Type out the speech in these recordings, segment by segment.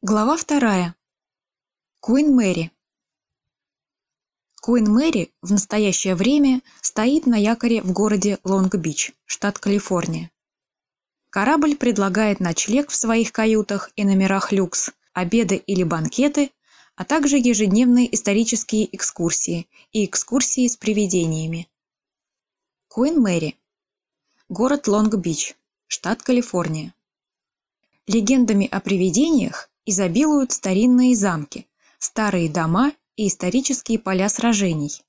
Глава вторая. Куин Мэри. Куин Мэри в настоящее время стоит на якоре в городе Лонг-Бич, штат Калифорния. Корабль предлагает ночлег в своих каютах и номерах люкс, обеды или банкеты, а также ежедневные исторические экскурсии и экскурсии с привидениями. Куин Мэри. Город Лонг-Бич, штат Калифорния. Легендами о привидениях изобилуют старинные замки, старые дома и исторические поля сражений.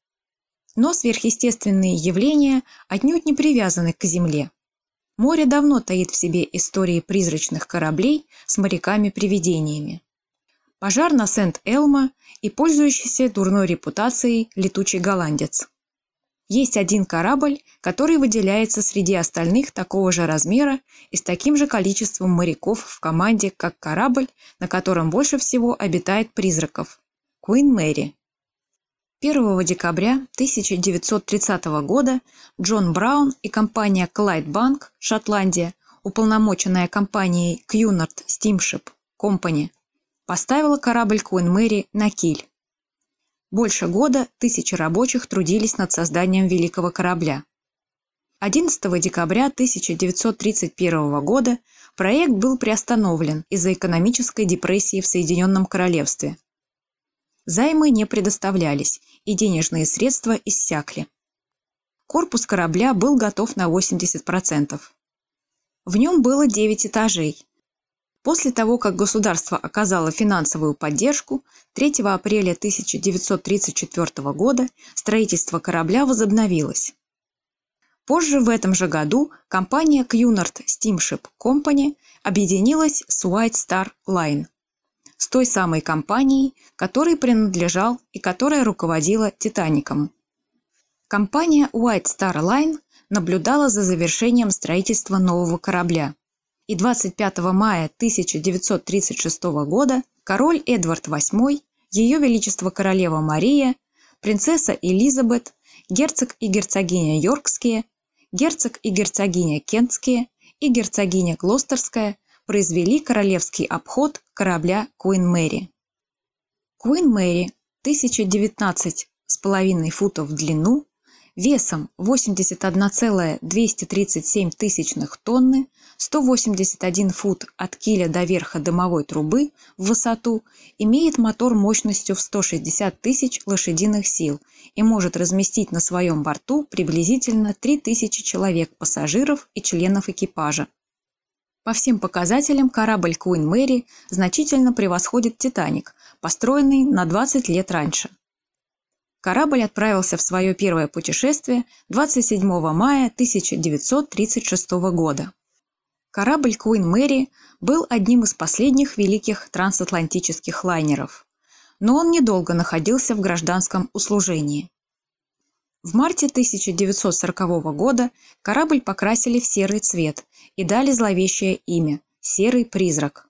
Но сверхъестественные явления отнюдь не привязаны к Земле. Море давно таит в себе истории призрачных кораблей с моряками-привидениями. Пожар на Сент-Элма и пользующийся дурной репутацией летучий голландец. Есть один корабль, который выделяется среди остальных такого же размера и с таким же количеством моряков в команде, как корабль, на котором больше всего обитает призраков – Queen Мэри. 1 декабря 1930 года Джон Браун и компания Clyde Bank, Шотландия, уполномоченная компанией Cunard Steamship Company, поставила корабль Queen Мэри на киль. Больше года тысячи рабочих трудились над созданием великого корабля. 11 декабря 1931 года проект был приостановлен из-за экономической депрессии в Соединенном Королевстве. Займы не предоставлялись, и денежные средства иссякли. Корпус корабля был готов на 80%. В нем было 9 этажей, После того, как государство оказало финансовую поддержку, 3 апреля 1934 года строительство корабля возобновилось. Позже в этом же году компания Cunard Steamship Company объединилась с White Star Line, с той самой компанией, которой принадлежал и которая руководила «Титаником». Компания White Star Line наблюдала за завершением строительства нового корабля – и 25 мая 1936 года король Эдвард VIII, ее величество королева Мария, принцесса Элизабет, герцог и герцогиня Йоркские, герцог и герцогиня Кентские и герцогиня Глостерская произвели королевский обход корабля Queen Мэри. Queen Мэри 1019,5 футов в длину, весом 81,237 тысячных тонны, 181 фут от киля до верха дымовой трубы в высоту, имеет мотор мощностью в 160 тысяч лошадиных сил и может разместить на своем борту приблизительно 3000 человек, пассажиров и членов экипажа. По всем показателям корабль Queen Mary значительно превосходит «Титаник», построенный на 20 лет раньше. Корабль отправился в свое первое путешествие 27 мая 1936 года. Корабль Queen Мэри был одним из последних великих трансатлантических лайнеров, но он недолго находился в гражданском услужении. В марте 1940 года корабль покрасили в серый цвет и дали зловещее имя – «Серый призрак».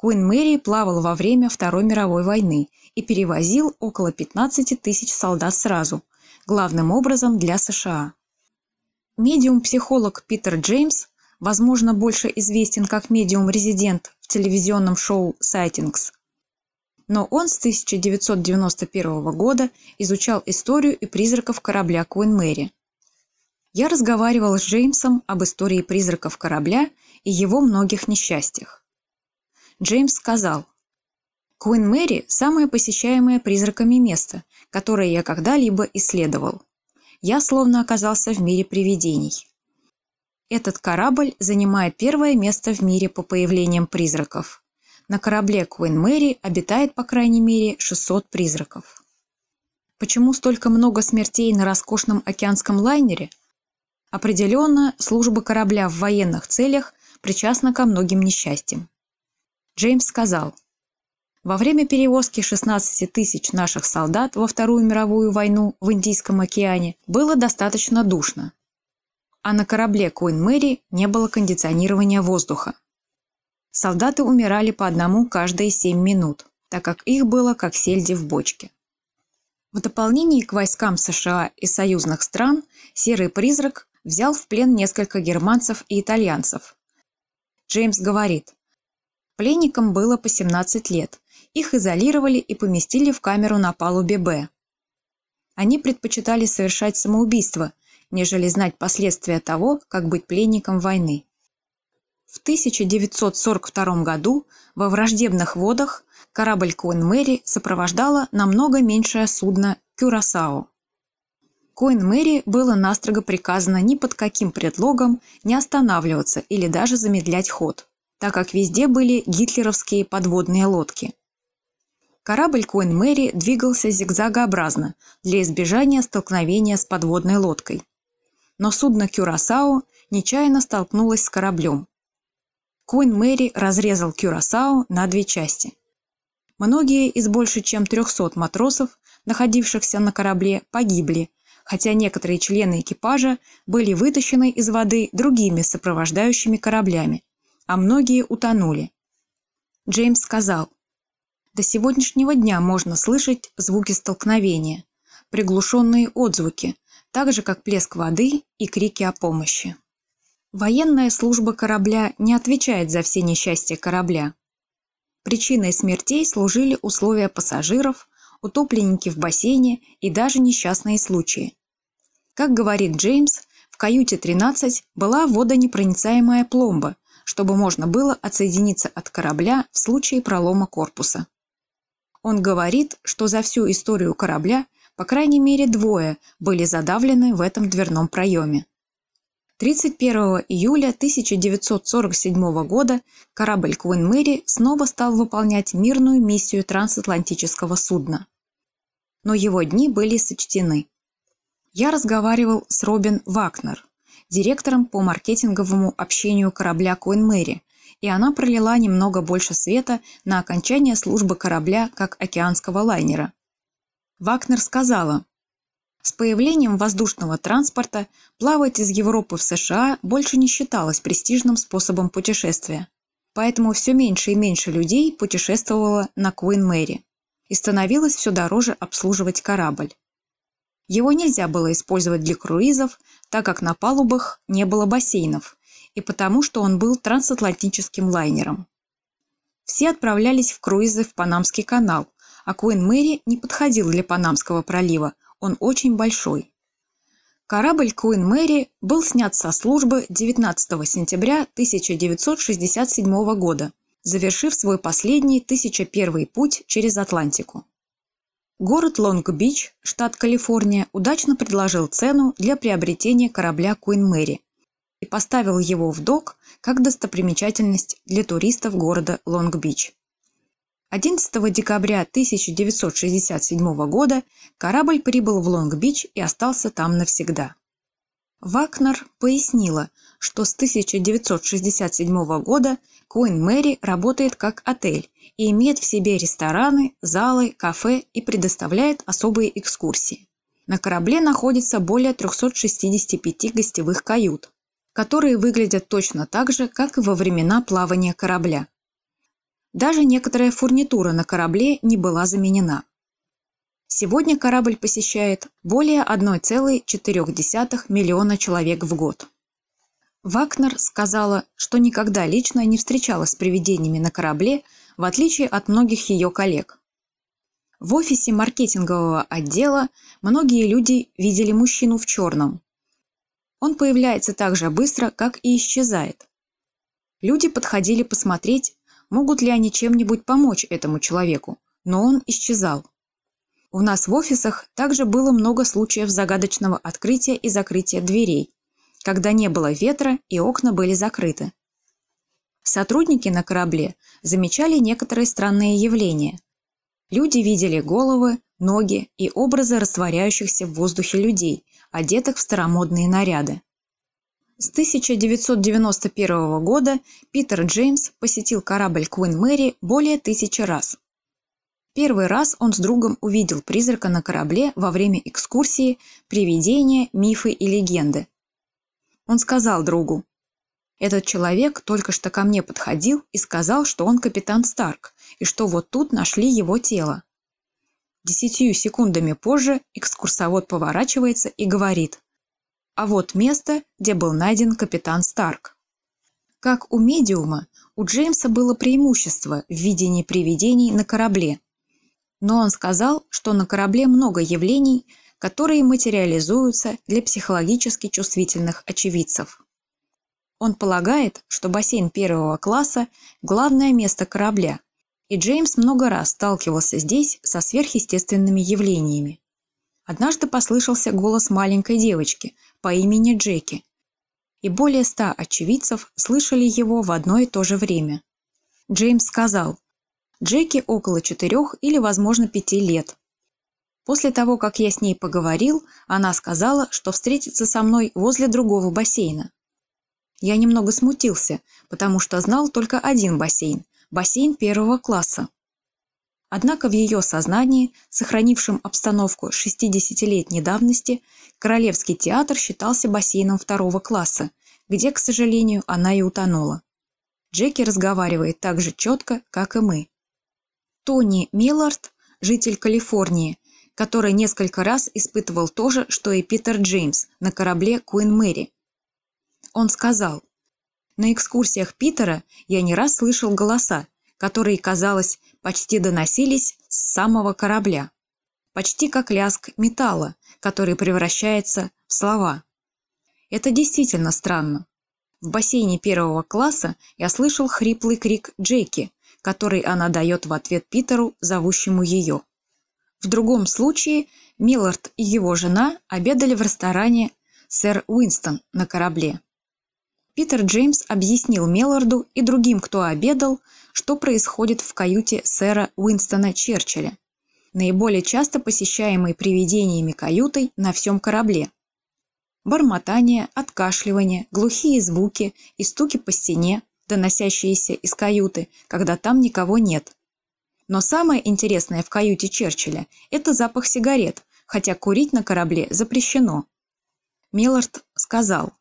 Куин Мэри плавал во время Второй мировой войны и перевозил около 15 тысяч солдат сразу, главным образом для США. Медиум-психолог Питер Джеймс возможно, больше известен как медиум-резидент в телевизионном шоу «Сайтингс». Но он с 1991 года изучал историю и призраков корабля Куин Мэри. Я разговаривал с Джеймсом об истории призраков корабля и его многих несчастьях. Джеймс сказал, «Куин Мэри – самое посещаемое призраками место, которое я когда-либо исследовал. Я словно оказался в мире привидений. Этот корабль занимает первое место в мире по появлениям призраков. На корабле Queen Мэри обитает по крайней мере 600 призраков. Почему столько много смертей на роскошном океанском лайнере? Определенно, служба корабля в военных целях причастна ко многим несчастьям. Джеймс сказал, во время перевозки 16 тысяч наших солдат во Вторую мировую войну в Индийском океане было достаточно душно, а на корабле Куин Мэри не было кондиционирования воздуха. Солдаты умирали по одному каждые семь минут, так как их было как сельди в бочке. В дополнение к войскам США и союзных стран «Серый призрак» взял в плен несколько германцев и итальянцев. Джеймс говорит, Пленникам было по 17 лет. Их изолировали и поместили в камеру на палубе «Б». Они предпочитали совершать самоубийство, нежели знать последствия того, как быть пленником войны. В 1942 году во враждебных водах корабль Коэн Мэри сопровождало намного меньшее судно Кюрасао. Коэн Мэри было настрого приказано ни под каким предлогом не останавливаться или даже замедлять ход, так как везде были гитлеровские подводные лодки. Корабль Коэн Мэри двигался зигзагообразно для избежания столкновения с подводной лодкой. Но судно Кюрасао нечаянно столкнулось с кораблем. Коэн Мэри разрезал Кюрасао на две части. Многие из больше чем 300 матросов, находившихся на корабле, погибли, хотя некоторые члены экипажа были вытащены из воды другими сопровождающими кораблями, а многие утонули. Джеймс сказал, «До сегодняшнего дня можно слышать звуки столкновения, приглушенные отзвуки, так же как плеск воды и крики о помощи». Военная служба корабля не отвечает за все несчастья корабля. Причиной смертей служили условия пассажиров, утопленники в бассейне и даже несчастные случаи. Как говорит Джеймс, в каюте 13 была водонепроницаемая пломба, чтобы можно было отсоединиться от корабля в случае пролома корпуса. Он говорит, что за всю историю корабля по крайней мере двое были задавлены в этом дверном проеме. 31 июля 1947 года корабль Queen Mary снова стал выполнять мирную миссию трансатлантического судна. Но его дни были сочтены. Я разговаривал с Робин Вакнер, директором по маркетинговому общению корабля Queen Mary, и она пролила немного больше света на окончание службы корабля как океанского лайнера. Вакнер сказала, с появлением воздушного транспорта плавать из Европы в США больше не считалось престижным способом путешествия. Поэтому все меньше и меньше людей путешествовало на Куин Мэри и становилось все дороже обслуживать корабль. Его нельзя было использовать для круизов, так как на палубах не было бассейнов, и потому что он был трансатлантическим лайнером. Все отправлялись в круизы в Панамский канал, а Куин Мэри не подходил для Панамского пролива, он очень большой. Корабль Queen Mary был снят со службы 19 сентября 1967 года, завершив свой последний 1001 путь через Атлантику. Город Лонг-Бич, штат Калифорния, удачно предложил цену для приобретения корабля Queen Mary и поставил его в док как достопримечательность для туристов города Лонг-Бич. 11 декабря 1967 года корабль прибыл в Лонг-Бич и остался там навсегда. Вакнер пояснила, что с 1967 года Queen Мэри работает как отель и имеет в себе рестораны, залы, кафе и предоставляет особые экскурсии. На корабле находится более 365 гостевых кают, которые выглядят точно так же, как и во времена плавания корабля. Даже некоторая фурнитура на корабле не была заменена. Сегодня корабль посещает более 1,4 миллиона человек в год. Вакнер сказала, что никогда лично не встречалась с привидениями на корабле, в отличие от многих ее коллег. В офисе маркетингового отдела многие люди видели мужчину в черном. Он появляется так же быстро, как и исчезает. Люди подходили посмотреть, могут ли они чем-нибудь помочь этому человеку, но он исчезал. У нас в офисах также было много случаев загадочного открытия и закрытия дверей, когда не было ветра и окна были закрыты. Сотрудники на корабле замечали некоторые странные явления. Люди видели головы, ноги и образы растворяющихся в воздухе людей, одетых в старомодные наряды. С 1991 года Питер Джеймс посетил корабль Queen Мэри более тысячи раз. Первый раз он с другом увидел призрака на корабле во время экскурсии «Привидения, мифы и легенды». Он сказал другу, «Этот человек только что ко мне подходил и сказал, что он капитан Старк, и что вот тут нашли его тело». Десятью секундами позже экскурсовод поворачивается и говорит, а вот место, где был найден капитан Старк. Как у медиума, У Джеймса было преимущество в видении привидений на корабле. Но он сказал, что на корабле много явлений, которые материализуются для психологически чувствительных очевидцев. Он полагает, что бассейн первого класса – главное место корабля, и Джеймс много раз сталкивался здесь со сверхъестественными явлениями. Однажды послышался голос маленькой девочки по имени Джеки, и более ста очевидцев слышали его в одно и то же время. Джеймс сказал, Джеки около четырех или, возможно, пяти лет. После того, как я с ней поговорил, она сказала, что встретится со мной возле другого бассейна. Я немного смутился, потому что знал только один бассейн – бассейн первого класса. Однако в ее сознании, сохранившем обстановку 60-летней давности, Королевский театр считался бассейном второго класса, где, к сожалению, она и утонула. Джеки разговаривает так же четко, как и мы. Тони Миллард, житель Калифорнии, который несколько раз испытывал то же, что и Питер Джеймс на корабле Куин Мэри. Он сказал, «На экскурсиях Питера я не раз слышал голоса, которые, казалось, почти доносились с самого корабля. Почти как лязг металла, который превращается в слова. Это действительно странно. В бассейне первого класса я слышал хриплый крик Джеки, который она дает в ответ Питеру, зовущему ее. В другом случае Миллард и его жена обедали в ресторане «Сэр Уинстон» на корабле. Питер Джеймс объяснил Мелларду и другим, кто обедал, что происходит в каюте сэра Уинстона Черчилля, наиболее часто посещаемой привидениями каютой на всем корабле. Бормотание, откашливание, глухие звуки и стуки по стене, доносящиеся из каюты, когда там никого нет. Но самое интересное в каюте Черчилля – это запах сигарет, хотя курить на корабле запрещено. Миллард сказал,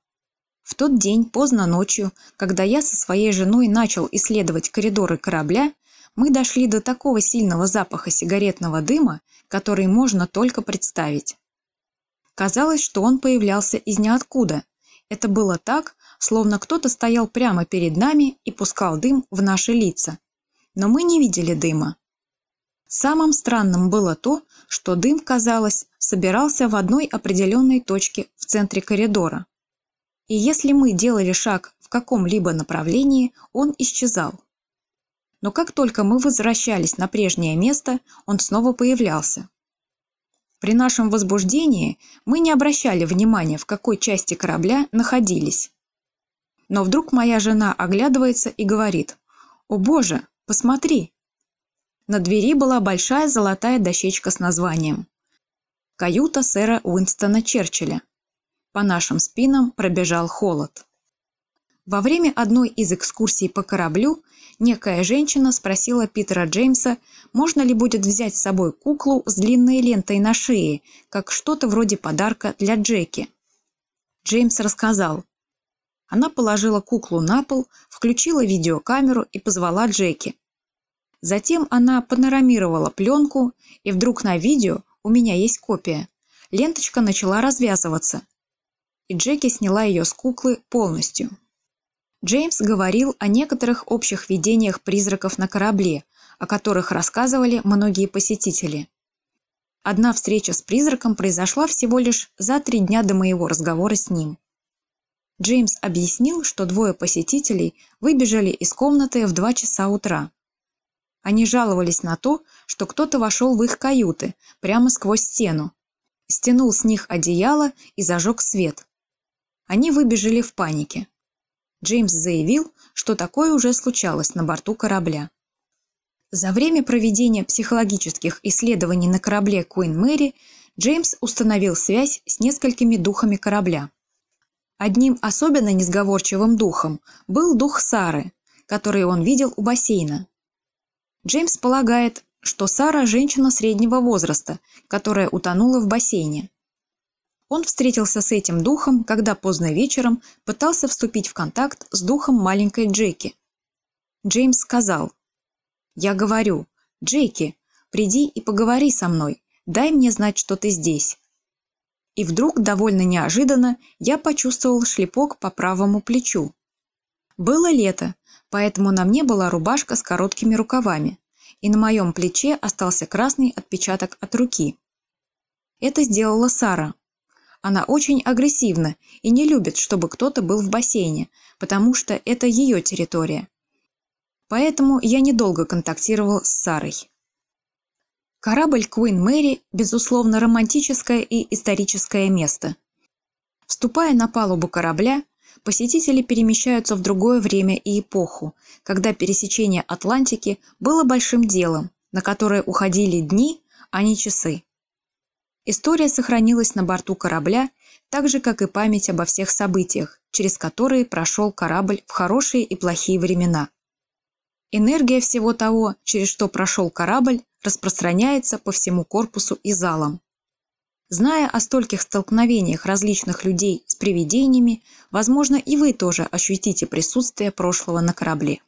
в тот день, поздно ночью, когда я со своей женой начал исследовать коридоры корабля, мы дошли до такого сильного запаха сигаретного дыма, который можно только представить. Казалось, что он появлялся из ниоткуда. Это было так, словно кто-то стоял прямо перед нами и пускал дым в наши лица. Но мы не видели дыма. Самым странным было то, что дым, казалось, собирался в одной определенной точке в центре коридора и если мы делали шаг в каком-либо направлении, он исчезал. Но как только мы возвращались на прежнее место, он снова появлялся. При нашем возбуждении мы не обращали внимания, в какой части корабля находились. Но вдруг моя жена оглядывается и говорит «О боже, посмотри!» На двери была большая золотая дощечка с названием «Каюта сэра Уинстона Черчилля». По нашим спинам пробежал холод. Во время одной из экскурсий по кораблю некая женщина спросила Питера Джеймса, можно ли будет взять с собой куклу с длинной лентой на шее, как что-то вроде подарка для Джеки. Джеймс рассказал. Она положила куклу на пол, включила видеокамеру и позвала Джеки. Затем она панорамировала пленку, и вдруг на видео, у меня есть копия, ленточка начала развязываться, и Джеки сняла ее с куклы полностью. Джеймс говорил о некоторых общих видениях призраков на корабле, о которых рассказывали многие посетители. Одна встреча с призраком произошла всего лишь за три дня до моего разговора с ним. Джеймс объяснил, что двое посетителей выбежали из комнаты в 2 часа утра. Они жаловались на то, что кто-то вошел в их каюты прямо сквозь стену, стянул с них одеяло и зажег свет. Они выбежали в панике. Джеймс заявил, что такое уже случалось на борту корабля. За время проведения психологических исследований на корабле Queen Мэри Джеймс установил связь с несколькими духами корабля. Одним особенно несговорчивым духом был дух Сары, который он видел у бассейна. Джеймс полагает, что Сара – женщина среднего возраста, которая утонула в бассейне. Он встретился с этим духом, когда поздно вечером пытался вступить в контакт с духом маленькой Джеки. Джеймс сказал, «Я говорю, Джеки, приди и поговори со мной, дай мне знать, что ты здесь». И вдруг, довольно неожиданно, я почувствовал шлепок по правому плечу. Было лето, Поэтому на мне была рубашка с короткими рукавами, и на моем плече остался красный отпечаток от руки. Это сделала Сара. Она очень агрессивна и не любит, чтобы кто-то был в бассейне, потому что это ее территория. Поэтому я недолго контактировал с Сарой. Корабль Queen Мэри – безусловно, романтическое и историческое место. Вступая на палубу корабля, посетители перемещаются в другое время и эпоху, когда пересечение Атлантики было большим делом, на которое уходили дни, а не часы. История сохранилась на борту корабля, так же, как и память обо всех событиях, через которые прошел корабль в хорошие и плохие времена. Энергия всего того, через что прошел корабль, распространяется по всему корпусу и залам. Зная о стольких столкновениях различных людей с привидениями, возможно, и вы тоже ощутите присутствие прошлого на корабле.